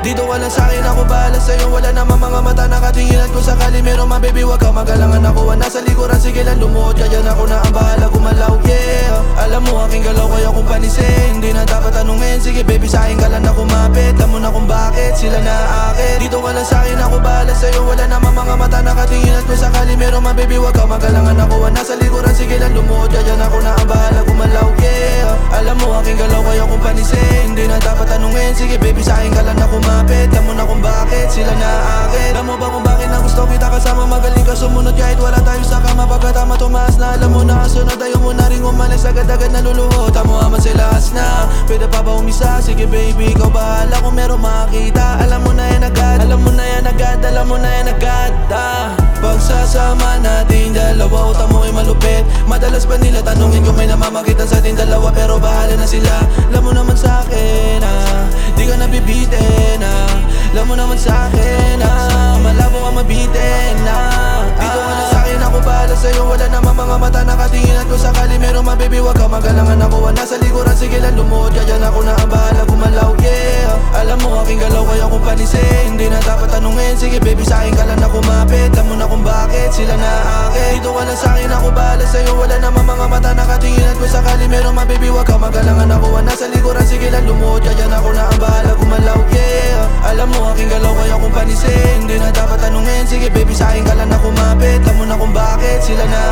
Dito wala sa'kin ako bahala sa'yo. Wala namang mga mata nakatingin At kung sakali meron man baby wag ka magalangan. Ako Nasa likuran sige lang lumuhod Kaya na ako na ang bahala gumalaw yeah. Alam mo aking galaw kaya kung panisin Hindi na dapat tanungin Sige baby sa'kin ka lang na kumapit. Alam mo na kung bakit sila naakit Dito wala sa'kin ako bahala sa'yo. Wala namang mga mata nakatingin At kung sakali meron man baby wag ka magalangan. Ako Nasa likuran sige lang lumuhod Kaya na ako na Hindi na dapat tanungin. Sige baby sa'kin ka lang na kumapit. Alam mo na kung bakit sila naakit Alam mo ba kung bakit na gusto kita kasama? Magaling ka sumunod kahit wala tayo sa kama. Pagkatama tumaas na alam mo na Sunod tayo mo na rin umalis. Agad-agad naluluhod Tamo aman sila na. Pwede pa ba umisa? Sige baby ikaw bahala. Kung meron makita Alam mo na yan agad. Alam mo na yan agad Alam mo na yan agad ah. Pagsasama natin dalawa Utak mo ay malupit. Madalas pa nila tanungin kung may namamagitan sa ating dalawa Pero bahala na sila. Alam mo naman sa akin ah. Di ka nabibitin ah. Alam mo naman sa akin ah. Malabo ka mabitin ah. Dito ka na sa akin ako bahala sa'yo. Wala namang mga mata nakatingin At kung sakali meron man baby Wag ka magalangan ako. Nasa likuran sige lang lumuhod Kaya ako na ang bahala gumalaw yeah. Alam mo aking galaw kaya kung panisin Hindi na dapat tanungin Sige baby sa'kin ka lang na kumapit. Alam mo na kung bakit meron man baby Wag ka magalangan ako. Nasa likuran sige lang lumuhod Kaya na ako na ang bahala gumalaw yeah. Alam mo aking galaw kaya kung panisin Hindi na dapat tanungin Sige baby sa'kin ka lang na kumapit. Alam mo na kung bakit sila di-